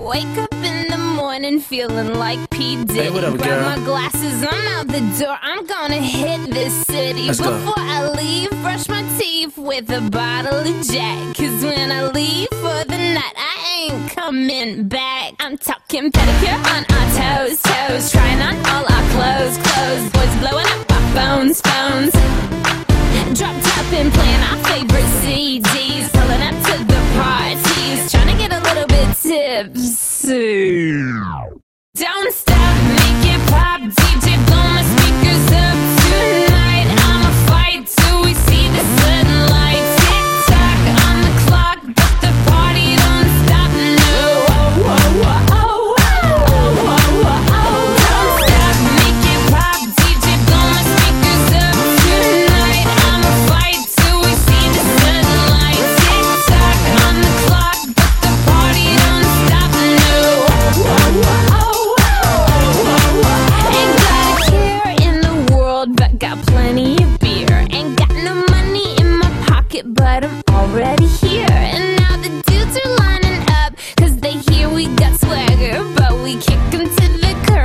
Wake up in the morning feeling like P. Diddy. Hey, what up, Grab girl? my glasses, I'm out the door. I'm gonna hit this city. Let's go. Before I leave, brush my teeth with a bottle of Jack. Cause when I leave for the night, I ain't coming back. I'm talking pedicure on our toes, tipsy.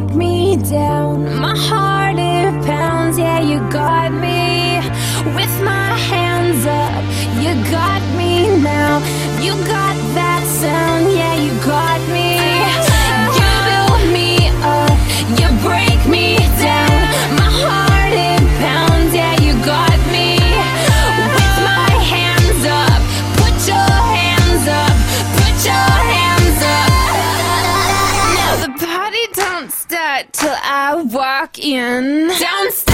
Break me down. My heart it pounds, yeah, you got me. With my till I walk in. Don't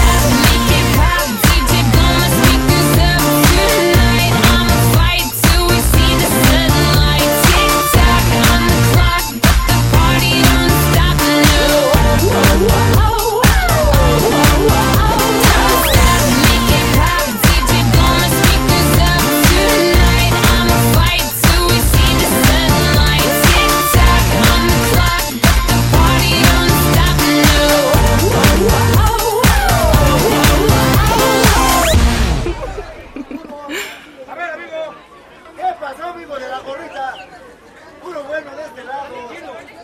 este lado.